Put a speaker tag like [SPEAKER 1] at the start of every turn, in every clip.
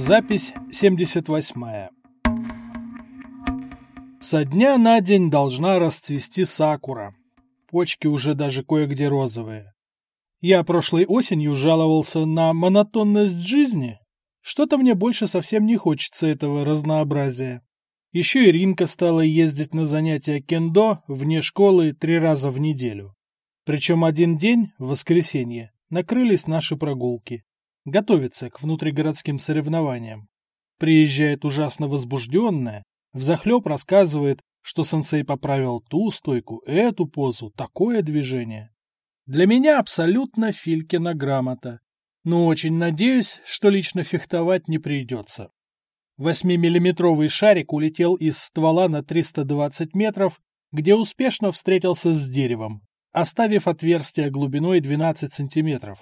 [SPEAKER 1] Запись 78. Со дня на день должна расцвести сакура. Почки уже даже кое-где розовые. Я прошлой осенью жаловался на монотонность жизни. Что-то мне больше совсем не хочется этого разнообразия. Еще и Ринка стала ездить на занятия кендо вне школы три раза в неделю. Причем один день, в воскресенье, накрылись наши прогулки. Готовится к внутригородским соревнованиям. Приезжает ужасно возбужденная, взахлеб рассказывает, что сенсей поправил ту стойку, эту позу, такое движение. Для меня абсолютно Филькина грамота. Но очень надеюсь, что лично фехтовать не придется. Восьмимиллиметровый шарик улетел из ствола на 320 метров, где успешно встретился с деревом, оставив отверстие глубиной 12 сантиметров.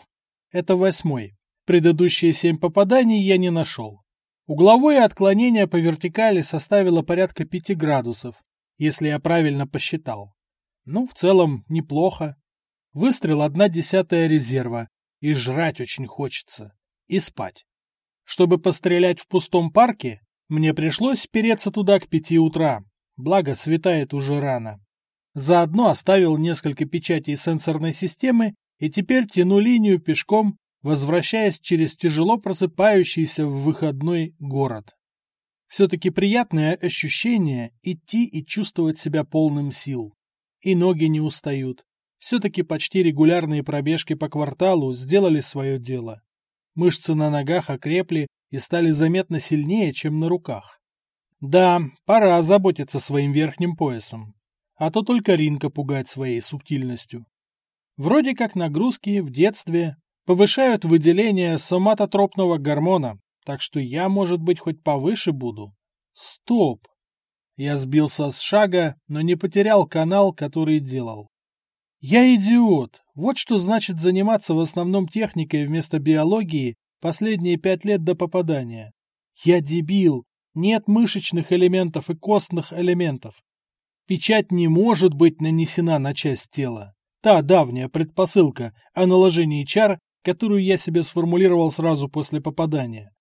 [SPEAKER 1] Это восьмой. Предыдущие семь попаданий я не нашел. Угловое отклонение по вертикали составило порядка 5 градусов, если я правильно посчитал. Ну, в целом, неплохо. Выстрел одна десятая резерва, и жрать очень хочется, и спать. Чтобы пострелять в пустом парке, мне пришлось переться туда к пяти утра, благо светает уже рано. Заодно оставил несколько печатей сенсорной системы и теперь тяну линию пешком, возвращаясь через тяжело просыпающийся в выходной город. Все-таки приятное ощущение идти и чувствовать себя полным сил. И ноги не устают. Все-таки почти регулярные пробежки по кварталу сделали свое дело. Мышцы на ногах окрепли и стали заметно сильнее, чем на руках. Да, пора озаботиться своим верхним поясом. А то только Ринка пугает своей субтильностью. Вроде как нагрузки в детстве повышают выделение соматотропного гормона, так что я, может быть, хоть повыше буду. Стоп! Я сбился с шага, но не потерял канал, который делал. Я идиот. Вот что значит заниматься в основном техникой вместо биологии последние пять лет до попадания. Я дебил. Нет мышечных элементов и костных элементов. Печать не может быть нанесена на часть тела. Та давняя предпосылка о наложении чар, которую я себе сформулировал сразу после попадания.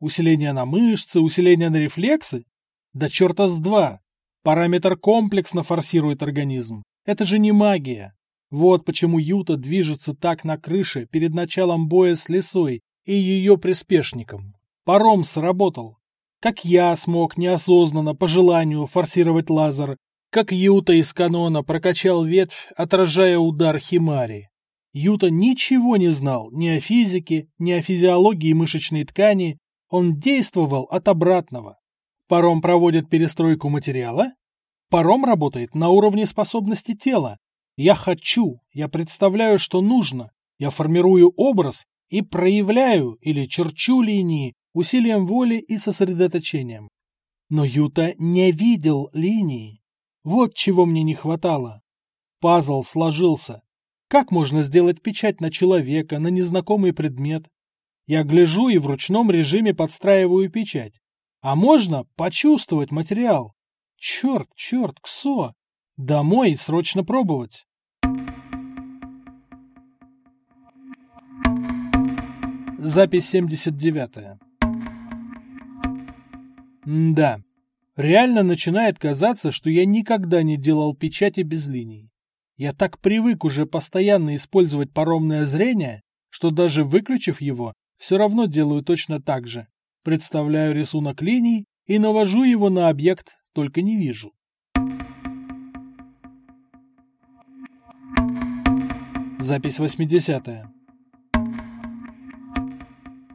[SPEAKER 1] Усиление на мышцы, усиление на рефлексы? Да черта с два! Параметр комплексно форсирует организм. Это же не магия. Вот почему Юта движется так на крыше перед началом боя с лесой и ее приспешником. Паром сработал. Как я смог неосознанно по желанию форсировать лазер, как Юта из канона прокачал ветвь, отражая удар Химари. Юта ничего не знал ни о физике, ни о физиологии мышечной ткани, он действовал от обратного. Паром проводит перестройку материала? Паром работает на уровне способности тела, я хочу, я представляю, что нужно, я формирую образ и проявляю или черчу линии усилием воли и сосредоточением. Но Юта не видел линии. Вот чего мне не хватало. Пазл сложился. Как можно сделать печать на человека, на незнакомый предмет? Я гляжу и в ручном режиме подстраиваю печать. А можно почувствовать материал. Черт, черт, Ксо! Домой срочно пробовать. Запись 79. М да, реально начинает казаться, что я никогда не делал печати без линий. Я так привык уже постоянно использовать паромное зрение, что даже выключив его, все равно делаю точно так же. Представляю рисунок линий и навожу его на объект, только не вижу. Запись 80 -я.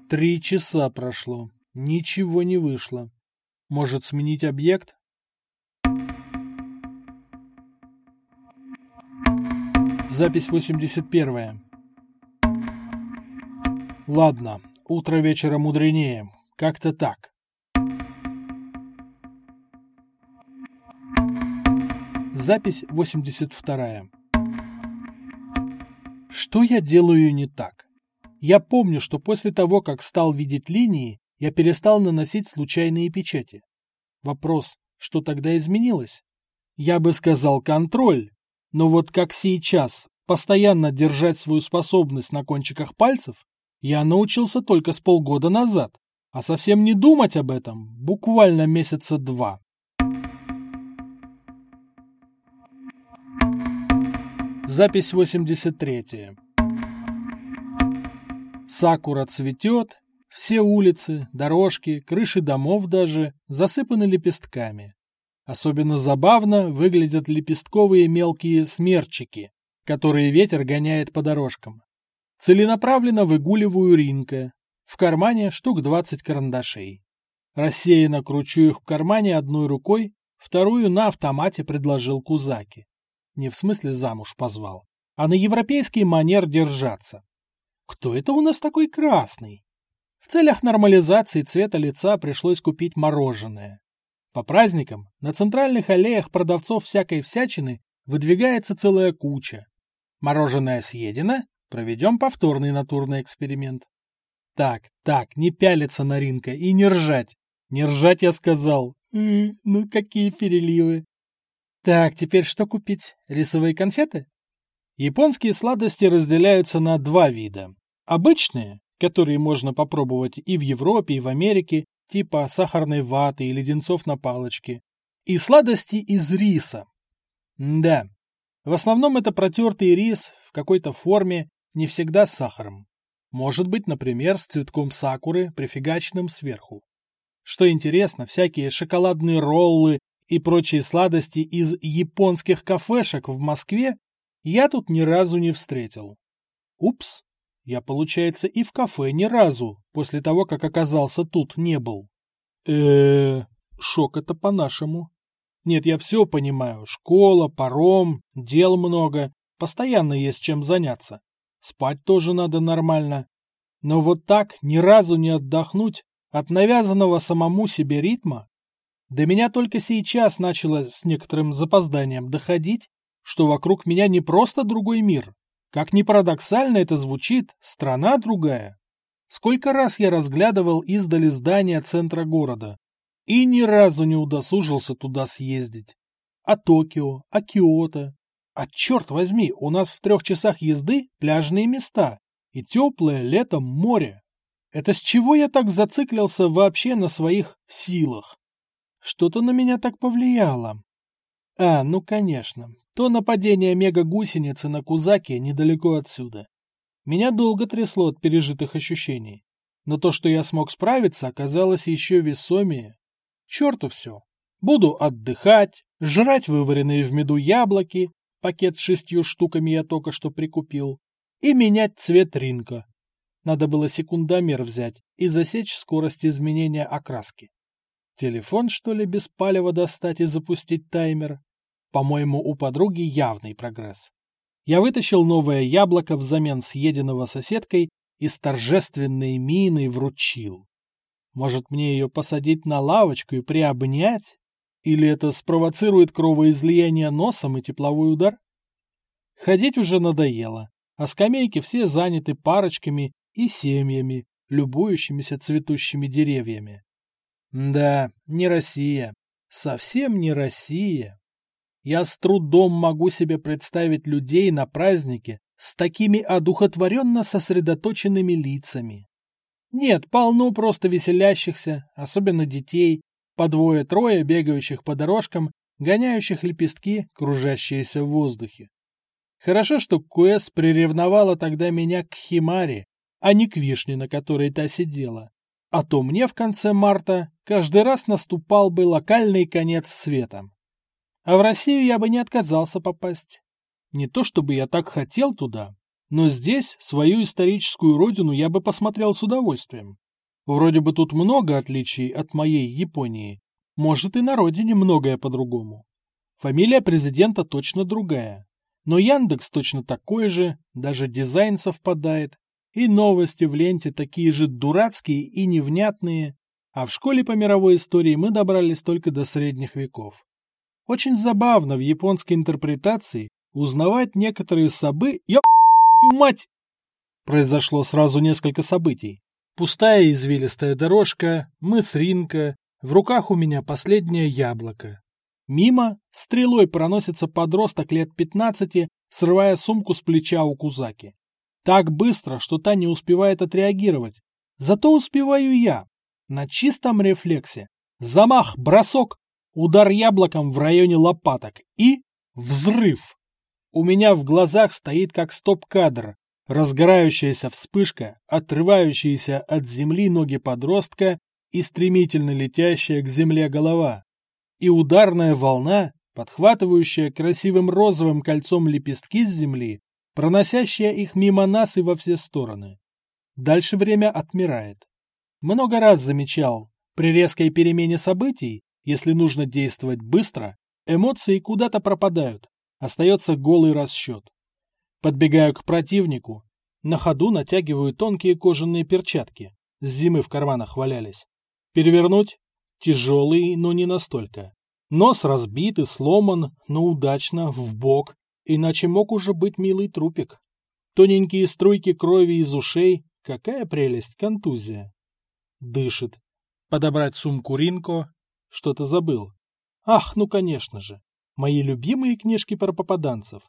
[SPEAKER 1] Три часа прошло. Ничего не вышло. Может сменить объект? Запись 81 -я. Ладно, утро вечера мудренее. Как-то так. Запись 82 -я. Что я делаю не так? Я помню, что после того, как стал видеть линии, я перестал наносить случайные печати. Вопрос, что тогда изменилось? Я бы сказал контроль, но вот как сейчас постоянно держать свою способность на кончиках пальцев, я научился только с полгода назад. А совсем не думать об этом буквально месяца два. Запись 83. Сакура цветет, все улицы, дорожки, крыши домов даже засыпаны лепестками. Особенно забавно выглядят лепестковые мелкие смерчики, которые ветер гоняет по дорожкам. Целенаправленно выгуливаю ринка. В кармане штук 20 карандашей. Рассеянно кручу их в кармане одной рукой, вторую на автомате предложил Кузаки. Не в смысле замуж позвал, а на европейский манер держаться. Кто это у нас такой красный? В целях нормализации цвета лица пришлось купить мороженое. По праздникам на центральных аллеях продавцов всякой всячины выдвигается целая куча. Мороженое съедено, проведем повторный натурный эксперимент. Так, так, не пялиться на Ринка и не ржать. Не ржать, я сказал. ну, какие переливы. Так, теперь что купить? Рисовые конфеты? Японские сладости разделяются на два вида. Обычные, которые можно попробовать и в Европе, и в Америке, типа сахарной ваты и леденцов на палочке, и сладости из риса. да, в основном это протертый рис в какой-то форме, не всегда с сахаром. Может быть, например, с цветком сакуры, прифигаченным сверху. Что интересно, всякие шоколадные роллы и прочие сладости из японских кафешек в Москве я тут ни разу не встретил. Упс, я, получается, и в кафе ни разу, после того, как оказался тут, не был. э шок это по-нашему. Нет, я все понимаю. Школа, паром, дел много. Постоянно есть чем заняться. Спать тоже надо нормально. Но вот так ни разу не отдохнуть от навязанного самому себе ритма? До меня только сейчас начало с некоторым запозданием доходить, что вокруг меня не просто другой мир, как ни парадоксально это звучит, страна другая. Сколько раз я разглядывал издали здания центра города, и ни разу не удосужился туда съездить. А Токио, а Киото. А черт возьми, у нас в трех часах езды пляжные места и теплое летом море. Это с чего я так зациклился вообще на своих силах? Что-то на меня так повлияло. А, ну конечно, то нападение мега-гусеницы на Кузаки недалеко отсюда. Меня долго трясло от пережитых ощущений. Но то, что я смог справиться, оказалось еще весомее. Черту все. Буду отдыхать, жрать вываренные в меду яблоки, пакет с шестью штуками я только что прикупил, и менять цвет ринка. Надо было секундомер взять и засечь скорость изменения окраски. Телефон, что ли, без палева достать и запустить таймер? По-моему, у подруги явный прогресс. Я вытащил новое яблоко взамен съеденного соседкой и с торжественной миной вручил. Может, мне ее посадить на лавочку и приобнять? Или это спровоцирует кровоизлияние носом и тепловой удар? Ходить уже надоело, а скамейки все заняты парочками и семьями, любующимися цветущими деревьями. Да, не Россия. Совсем не Россия. Я с трудом могу себе представить людей на празднике с такими одухотворенно сосредоточенными лицами. Нет, полно просто веселящихся, особенно детей, по двое-трое бегающих по дорожкам, гоняющих лепестки, кружащиеся в воздухе. Хорошо, что Куэс приревновала тогда меня к Химаре, а не к вишне, на которой та сидела. А то мне в конце марта каждый раз наступал бы локальный конец света. А в Россию я бы не отказался попасть. Не то чтобы я так хотел туда, но здесь свою историческую родину я бы посмотрел с удовольствием. Вроде бы тут много отличий от моей Японии. Может и на родине многое по-другому. Фамилия президента точно другая. Но Яндекс точно такой же, даже дизайн совпадает. И новости в ленте такие же дурацкие и невнятные. А в школе по мировой истории мы добрались только до средних веков. Очень забавно в японской интерпретации узнавать некоторые собы... Ёп, мать! Произошло сразу несколько событий. Пустая извилистая дорожка, мыс Ринка, в руках у меня последнее яблоко. Мимо стрелой проносится подросток лет пятнадцати, срывая сумку с плеча у Кузаки. Так быстро, что та не успевает отреагировать. Зато успеваю я. На чистом рефлексе. Замах, бросок, удар яблоком в районе лопаток и взрыв. У меня в глазах стоит как стоп-кадр, разгорающаяся вспышка, отрывающиеся от земли ноги подростка и стремительно летящая к земле голова. И ударная волна, подхватывающая красивым розовым кольцом лепестки с земли, проносящая их мимо нас и во все стороны. Дальше время отмирает. Много раз замечал, при резкой перемене событий, если нужно действовать быстро, эмоции куда-то пропадают, остается голый расчет. Подбегаю к противнику, на ходу натягиваю тонкие кожаные перчатки, с зимы в карманах валялись. Перевернуть? Тяжелый, но не настолько. Нос разбит и сломан, но удачно, в бок, иначе мог уже быть милый трупик. Тоненькие струйки крови из ушей, какая прелесть, контузия. Дышит. Подобрать сумку Ринко, что-то забыл. Ах, ну конечно же, мои любимые книжки про попаданцев.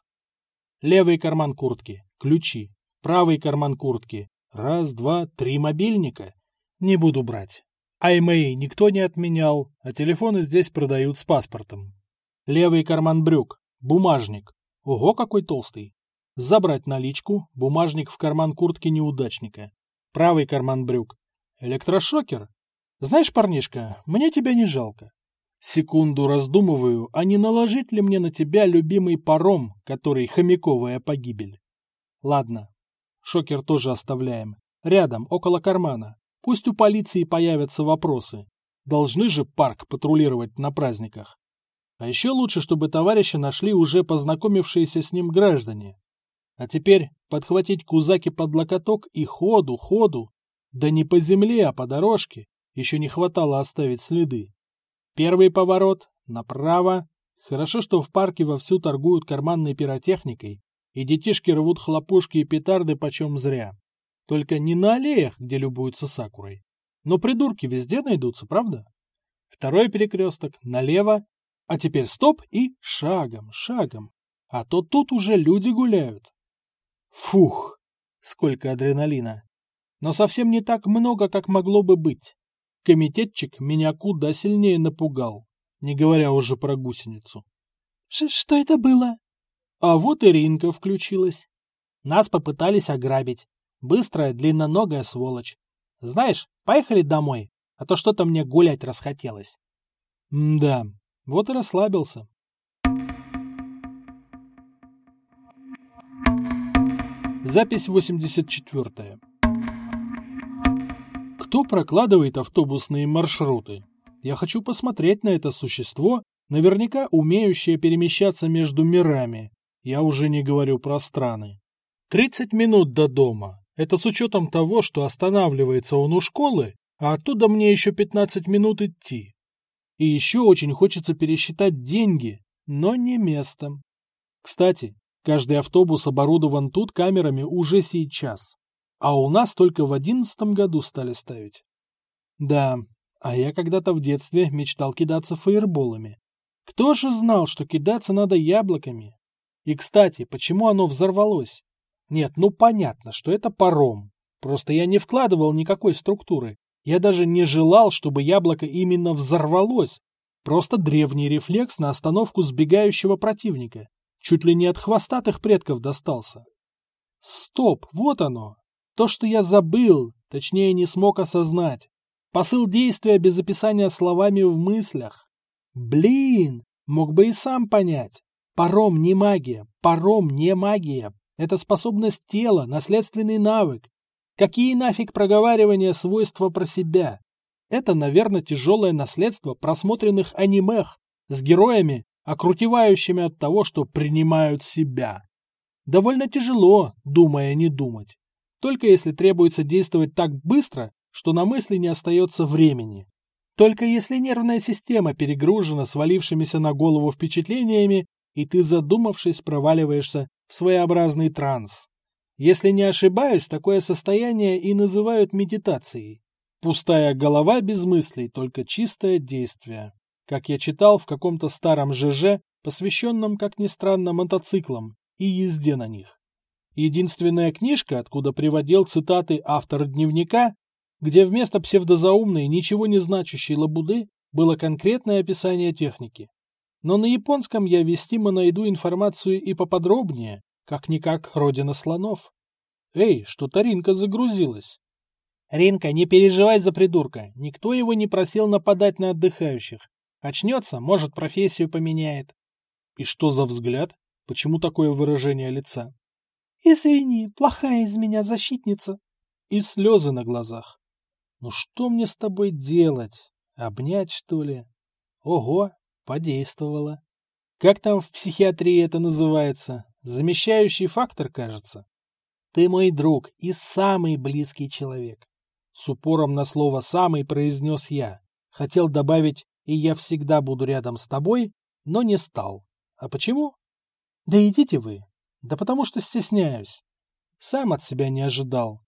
[SPEAKER 1] Левый карман куртки, ключи, правый карман куртки, раз, два, три мобильника. Не буду брать. Аймэй никто не отменял, а телефоны здесь продают с паспортом. Левый карман брюк, бумажник. Ого, какой толстый. Забрать наличку, бумажник в карман куртки неудачника. Правый карман брюк. Электрошокер. Знаешь, парнишка, мне тебя не жалко. Секунду раздумываю, а не наложить ли мне на тебя любимый паром, который хомяковая погибель. Ладно, шокер тоже оставляем. Рядом, около кармана. Пусть у полиции появятся вопросы. Должны же парк патрулировать на праздниках. А еще лучше, чтобы товарища нашли уже познакомившиеся с ним граждане. А теперь подхватить Кузаки под локоток и ходу, ходу. Да не по земле, а по дорожке. Еще не хватало оставить следы. Первый поворот, направо. Хорошо, что в парке вовсю торгуют карманной пиротехникой, и детишки рвут хлопушки и петарды почем зря. Только не на аллеях, где любуются сакурой. Но придурки везде найдутся, правда? Второй перекресток, налево, а теперь стоп и шагом, шагом. А то тут уже люди гуляют. Фух, сколько адреналина. Но совсем не так много, как могло бы быть. Комитетчик меня куда сильнее напугал, не говоря уже про гусеницу. Ш «Что это было?» А вот и Ринка включилась. Нас попытались ограбить. Быстрая, длинноногая сволочь. Знаешь, поехали домой, а то что-то мне гулять расхотелось. М да, вот и расслабился. Запись 84. Кто прокладывает автобусные маршруты? Я хочу посмотреть на это существо, наверняка умеющее перемещаться между мирами. Я уже не говорю про страны. 30 минут до дома. Это с учетом того, что останавливается он у школы, а оттуда мне еще 15 минут идти. И еще очень хочется пересчитать деньги, но не местом. Кстати, каждый автобус оборудован тут камерами уже сейчас. А у нас только в одиннадцатом году стали ставить. Да, а я когда-то в детстве мечтал кидаться фаерболами. Кто же знал, что кидаться надо яблоками? И, кстати, почему оно взорвалось? Нет, ну понятно, что это паром. Просто я не вкладывал никакой структуры. Я даже не желал, чтобы яблоко именно взорвалось. Просто древний рефлекс на остановку сбегающего противника. Чуть ли не от хвостатых предков достался. Стоп, вот оно. То, что я забыл, точнее не смог осознать. Посыл действия без описания словами в мыслях. Блин, мог бы и сам понять. Паром не магия, паром не магия, это способность тела, наследственный навык. Какие нафиг проговаривания свойства про себя? Это, наверное, тяжелое наследство просмотренных анимех с героями, окрутевающими от того, что принимают себя. Довольно тяжело, думая не думать. Только если требуется действовать так быстро, что на мысли не остается времени. Только если нервная система перегружена свалившимися на голову впечатлениями, и ты, задумавшись, проваливаешься своеобразный транс. Если не ошибаюсь, такое состояние и называют медитацией. Пустая голова без мыслей, только чистое действие. Как я читал в каком-то старом ЖЖ, посвященном, как ни странно, мотоциклам и езде на них. Единственная книжка, откуда приводил цитаты автор дневника, где вместо псевдозаумной, ничего не значащей лабуды было конкретное описание техники. Но на японском я вестимо найду информацию и поподробнее, как-никак родина слонов. Эй, что-то Ринка загрузилась. Ринка, не переживай за придурка. Никто его не просил нападать на отдыхающих. Очнется, может, профессию поменяет. И что за взгляд? Почему такое выражение лица? Извини, плохая из меня защитница. И слезы на глазах. Ну что мне с тобой делать? Обнять, что ли? Ого, подействовало. Как там в психиатрии это называется? Замещающий фактор, кажется. Ты мой друг и самый близкий человек. С упором на слово «самый» произнес я. Хотел добавить «и я всегда буду рядом с тобой», но не стал. А почему? Да идите вы. Да потому что стесняюсь. Сам от себя не ожидал.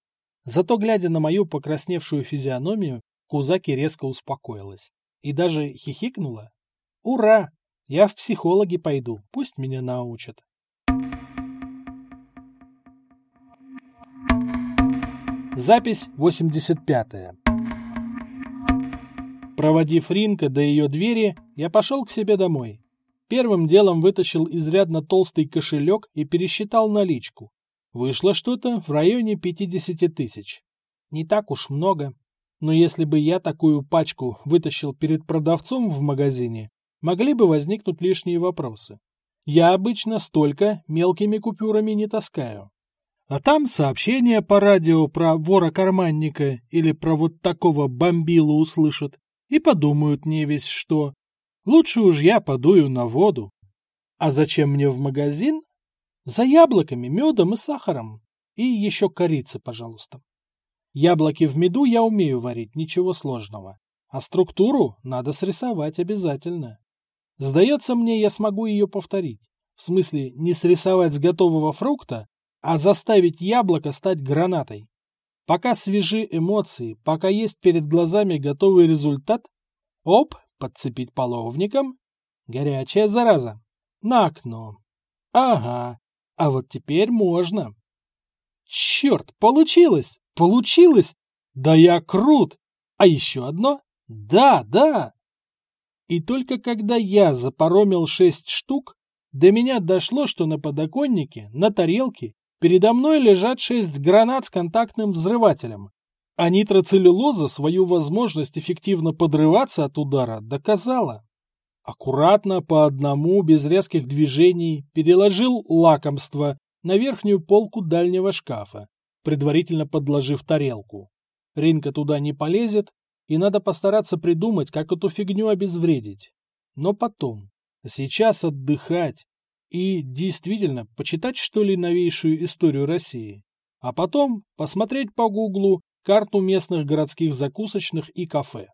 [SPEAKER 1] Зато, глядя на мою покрасневшую физиономию, Кузаки резко успокоилась. И даже хихикнула. Ура! Я в психологи пойду, пусть меня научат. Запись 85. -я. Проводив Ринка до ее двери, я пошел к себе домой. Первым делом вытащил изрядно толстый кошелек и пересчитал наличку. Вышло что-то в районе 50 тысяч. Не так уж много. Но если бы я такую пачку вытащил перед продавцом в магазине, могли бы возникнуть лишние вопросы. Я обычно столько мелкими купюрами не таскаю. А там сообщение по радио про вора-карманника или про вот такого бомбилу услышат и подумают не весь что. Лучше уж я подую на воду. А зачем мне в магазин? За яблоками, медом и сахаром. И еще корицы, пожалуйста. Яблоки в меду я умею варить, ничего сложного. А структуру надо срисовать обязательно. Сдается мне, я смогу ее повторить. В смысле, не срисовать с готового фрукта, а заставить яблоко стать гранатой. Пока свежи эмоции, пока есть перед глазами готовый результат, оп, подцепить половником, горячая зараза, на окно. Ага, а вот теперь можно. Черт, получилось! Получилось! Да я крут! А еще одно? Да, да! И только когда я запоромил шесть штук, до меня дошло, что на подоконнике, на тарелке, передо мной лежат шесть гранат с контактным взрывателем. А нитроцеллюлоза свою возможность эффективно подрываться от удара доказала. Аккуратно по одному, без резких движений, переложил лакомство на верхнюю полку дальнего шкафа, предварительно подложив тарелку. Ринка туда не полезет, и надо постараться придумать, как эту фигню обезвредить. Но потом. Сейчас отдыхать. И действительно, почитать, что ли, новейшую историю России. А потом посмотреть по гуглу карту местных городских закусочных и кафе.